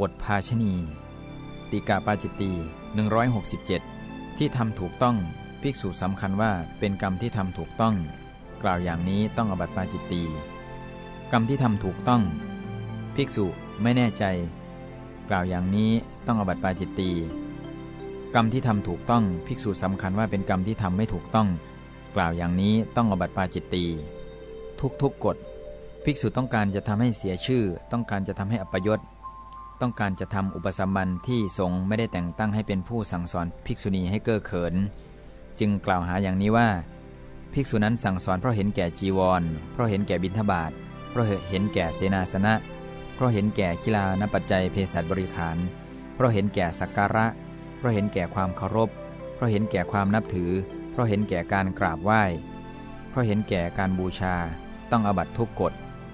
บทภาชณี ติกาปาจิตตี167 ที่ทำถูกต้องภิกษุสำคัญว่าเป็นกรรมที่ทำถูกต้อง กล่าวอย่างนี้ต้องอบัติปาจิตตีกรรมที่ทำถูกต้อง ภิกษุไม่แน่ใจ กล่าวอย่างนี้ต้องอบัติปาจิตตีกรรมที่ทำถูกต้องภิกษุสำคัญว่าเป็นกรรมที่ทำไม่ถูกต้อง กล่าวอย่างนี้ต้องอบัติปาจิตตีทุกๆกฎภิกษุต้องการจะทำให้เสียชื่อ ต้องการจะทำให้อัปยศ ต้องการจะทำอุปสมบันที่สงฆ์ไม่ได้แต่งตั้งให้เป็นผู้สั่งสอนภิกษุณีให้เก้อเขิน จึงกล่าวหาอย่างนี้ว่า ภิกษุนั้นสั่งสอนเพราะเห็นแก่จีวร เพราะเห็นแก่บิณฑบาตเพราะเห็นแก่เสนาสนะ เพราะเห็นแก่คิลานปัจจัยเภสัชบริขาร เพราะเห็นแก่สักการะ เพราะเห็นแก่ความเคารพ เพราะเห็นแก่ความนับถือ เพราะเห็นแก่การกราบไหว้ เพราะเห็นแก่การบูชา ต้องอบัตทุกกฎ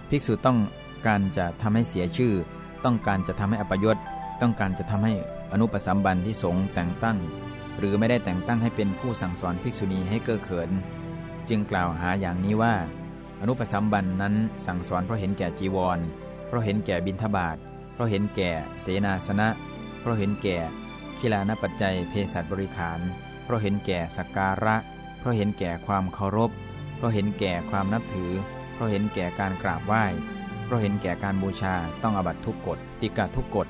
ภิกษุต้องการจะทำให้เสียชื่อ ต้องการจะทำให้อัปยศต้องการจะทำให้อนุปสัมบันที่สงแต่งตั้ง หรือไม่ได้แต่งตั้งให้เป็นผู้สั่งสอนภิกษุณีให้เก้อเขิน จึงกล่าวหาอย่างนี้ว่า อนุปสัมบันนั้นสั่งสอนเพราะเห็นแก่จีวร เพราะเห็นแก่บิณฑบาตเพราะเห็นแก่เสนาสนะ เพราะเห็นแก่คิลานปัจจัยเภสัชบริขาร เพราะเห็นแก่สักการะ เพราะเห็นแก่ความเคารพ เพราะเห็นแก่ความนับถือ เพราะเห็นแก่การกราบไหว้ ราะเห็นแก่การบูชาต้องอบัตทุกกฎติกาทุกกฎ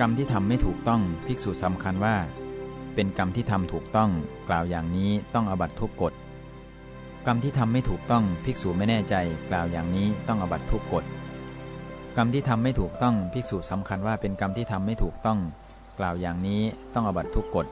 กรรมที่ทำไม่ถูกต้องภิกษุสำคัญว่า เป็นกรรมที่ทำถูกต้องกล่าวอย่างนี้ต้องอบัตทุกกฎกรรมที่ทำไม่ถูกต้องภิกษุไม่แน่ใจกล่าวอย่างนี้ต้องอบัตทุกกฎกรรมที่ทำไม่ถูกต้องภิกษุสำคัญว่าเป็นกรรมที่ทำไม่ถูกต้อง กล่าวอย่างนี้ต้องอบัตทุกกฎ